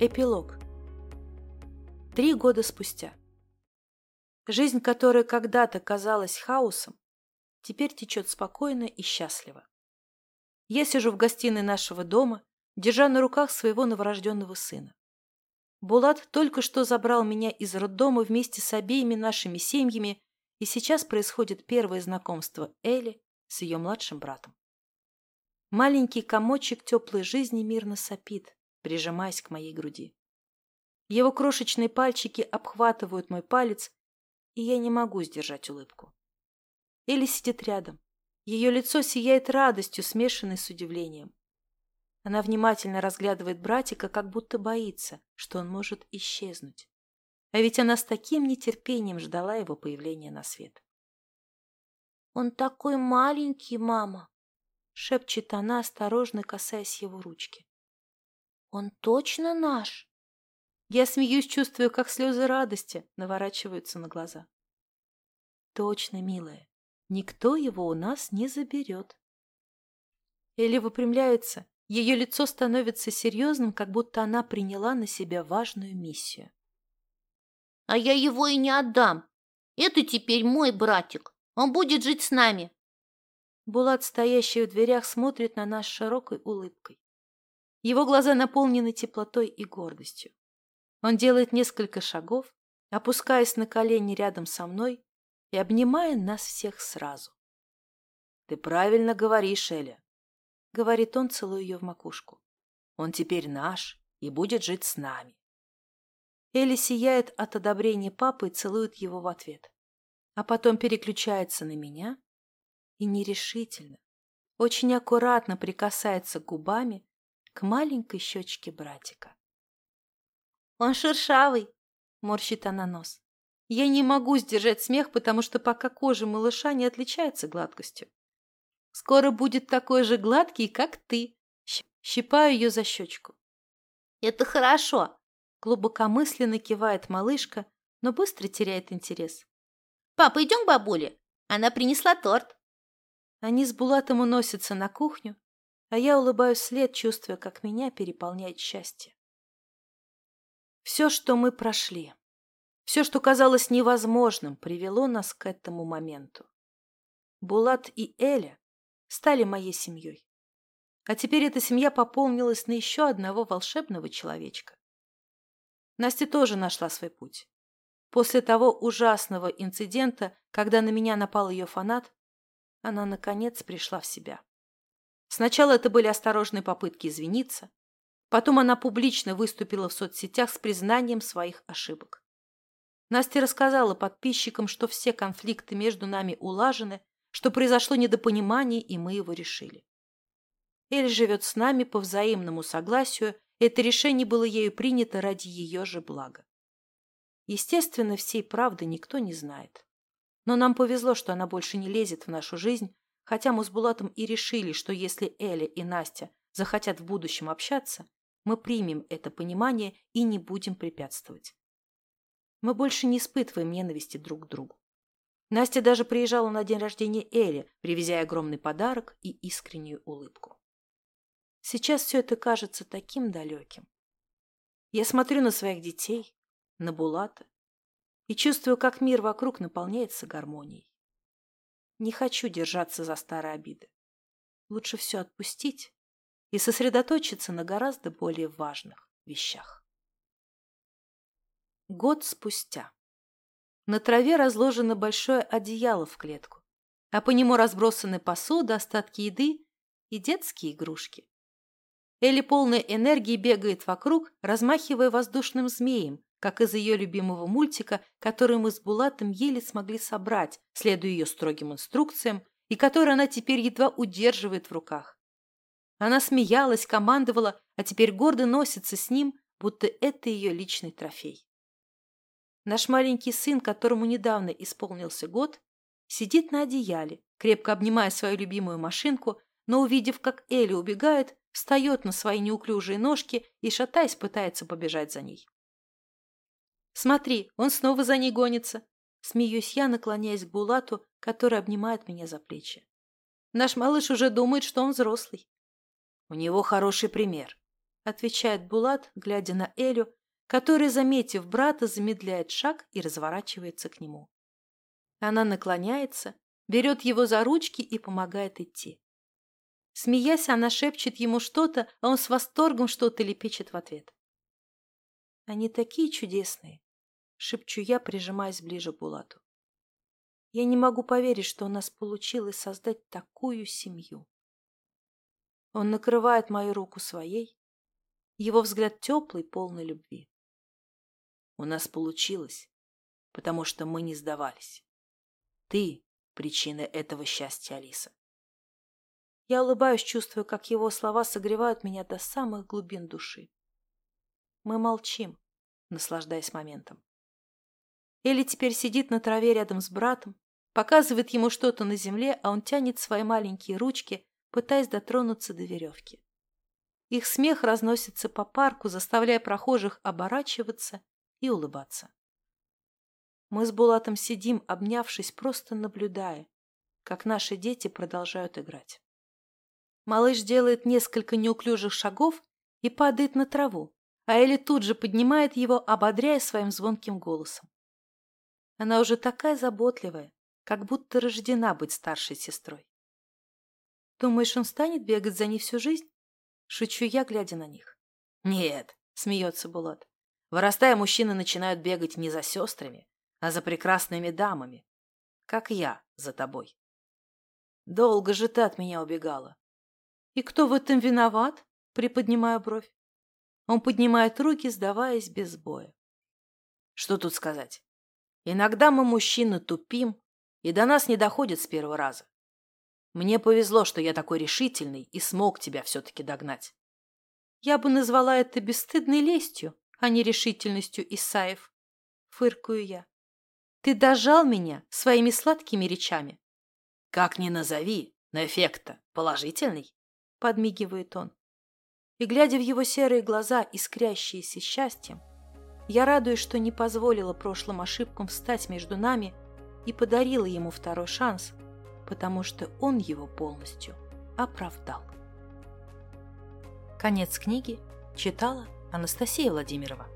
Эпилог. Три года спустя. Жизнь, которая когда-то казалась хаосом, теперь течет спокойно и счастливо. Я сижу в гостиной нашего дома, держа на руках своего новорожденного сына. Булат только что забрал меня из роддома вместе с обеими нашими семьями, и сейчас происходит первое знакомство Эли с ее младшим братом. Маленький комочек теплой жизни мирно сопит, прижимаясь к моей груди. Его крошечные пальчики обхватывают мой палец, и я не могу сдержать улыбку. Элли сидит рядом. Ее лицо сияет радостью, смешанной с удивлением. Она внимательно разглядывает братика, как будто боится, что он может исчезнуть. А ведь она с таким нетерпением ждала его появления на свет. «Он такой маленький, мама!» — шепчет она, осторожно касаясь его ручки. Он точно наш? Я смеюсь, чувствуя, как слезы радости наворачиваются на глаза. Точно, милая, никто его у нас не заберет. Элли выпрямляется, ее лицо становится серьезным, как будто она приняла на себя важную миссию. А я его и не отдам. Это теперь мой братик. Он будет жить с нами. Булат, стоящий в дверях, смотрит на нас широкой улыбкой. Его глаза наполнены теплотой и гордостью. Он делает несколько шагов, опускаясь на колени рядом со мной и обнимая нас всех сразу. — Ты правильно говоришь, Эля, — говорит он, целуя ее в макушку. — Он теперь наш и будет жить с нами. Эля сияет от одобрения папы и целует его в ответ. А потом переключается на меня и нерешительно, очень аккуратно прикасается губами к маленькой щечке братика. «Он шершавый!» — морщит она нос. Я не могу сдержать смех, потому что пока кожа малыша не отличается гладкостью. Скоро будет такой же гладкий, как ты. Щипаю ее за щечку. Это хорошо. Глубокомысленно кивает малышка, но быстро теряет интерес. Папа, идем к бабуле. Она принесла торт. Они с Булатом уносятся на кухню, а я улыбаюсь вслед, чувствуя, как меня переполняет счастье. Все, что мы прошли, все, что казалось невозможным, привело нас к этому моменту. Булат и Эля стали моей семьей. А теперь эта семья пополнилась на еще одного волшебного человечка. Настя тоже нашла свой путь. После того ужасного инцидента, когда на меня напал ее фанат, она, наконец, пришла в себя. Сначала это были осторожные попытки извиниться, потом она публично выступила в соцсетях с признанием своих ошибок. Настя рассказала подписчикам, что все конфликты между нами улажены, что произошло недопонимание, и мы его решили. Эль живет с нами по взаимному согласию, это решение было ею принято ради ее же блага. Естественно, всей правды никто не знает. Но нам повезло, что она больше не лезет в нашу жизнь, Хотя мы с Булатом и решили, что если Эля и Настя захотят в будущем общаться, мы примем это понимание и не будем препятствовать. Мы больше не испытываем ненависти друг к другу. Настя даже приезжала на день рождения Эли, привезя огромный подарок и искреннюю улыбку. Сейчас все это кажется таким далеким. Я смотрю на своих детей, на Булата и чувствую, как мир вокруг наполняется гармонией. Не хочу держаться за старые обиды. Лучше все отпустить и сосредоточиться на гораздо более важных вещах. Год спустя. На траве разложено большое одеяло в клетку, а по нему разбросаны посуда, остатки еды и детские игрушки. Элли полная энергии бегает вокруг, размахивая воздушным змеем, как из ее любимого мультика, который мы с Булатом еле смогли собрать, следуя ее строгим инструкциям, и который она теперь едва удерживает в руках. Она смеялась, командовала, а теперь гордо носится с ним, будто это ее личный трофей. Наш маленький сын, которому недавно исполнился год, сидит на одеяле, крепко обнимая свою любимую машинку, но, увидев, как Элли убегает, встает на свои неуклюжие ножки и, шатаясь, пытается побежать за ней. Смотри, он снова за ней гонится. Смеюсь я, наклоняясь к Булату, который обнимает меня за плечи. Наш малыш уже думает, что он взрослый. У него хороший пример. — отвечает Булат, глядя на Элю, который, заметив брата, замедляет шаг и разворачивается к нему. Она наклоняется, берет его за ручки и помогает идти. Смеясь, она шепчет ему что-то, а он с восторгом что-то лепечет в ответ. «Они такие чудесные!» — шепчу я, прижимаясь ближе к Булату. «Я не могу поверить, что у нас получилось создать такую семью». Он накрывает мою руку своей. Его взгляд теплый, полный любви. У нас получилось, потому что мы не сдавались. Ты — причина этого счастья, Алиса. Я улыбаюсь, чувствуя, как его слова согревают меня до самых глубин души. Мы молчим, наслаждаясь моментом. Элли теперь сидит на траве рядом с братом, показывает ему что-то на земле, а он тянет свои маленькие ручки, пытаясь дотронуться до веревки. Их смех разносится по парку, заставляя прохожих оборачиваться и улыбаться. Мы с Булатом сидим, обнявшись, просто наблюдая, как наши дети продолжают играть. Малыш делает несколько неуклюжих шагов и падает на траву, а Элли тут же поднимает его, ободряя своим звонким голосом. Она уже такая заботливая, как будто рождена быть старшей сестрой. Думаешь, он станет бегать за ней всю жизнь? Шучу я, глядя на них. Нет, смеется Булат. Вырастая, мужчины начинают бегать не за сестрами, а за прекрасными дамами, как я за тобой. Долго же ты от меня убегала. И кто в этом виноват? Приподнимаю бровь. Он поднимает руки, сдаваясь без боя. Что тут сказать? Иногда мы, мужчины, тупим, и до нас не доходит с первого раза. Мне повезло, что я такой решительный и смог тебя все-таки догнать. Я бы назвала это бесстыдной лестью, а не решительностью, Исаев. Фыркаю я. Ты дожал меня своими сладкими речами. Как ни назови, но эффект-то положительный подмигивает он. И, глядя в его серые глаза, искрящиеся счастьем, я радуюсь, что не позволила прошлым ошибкам встать между нами и подарила ему второй шанс, потому что он его полностью оправдал. Конец книги читала Анастасия Владимирова.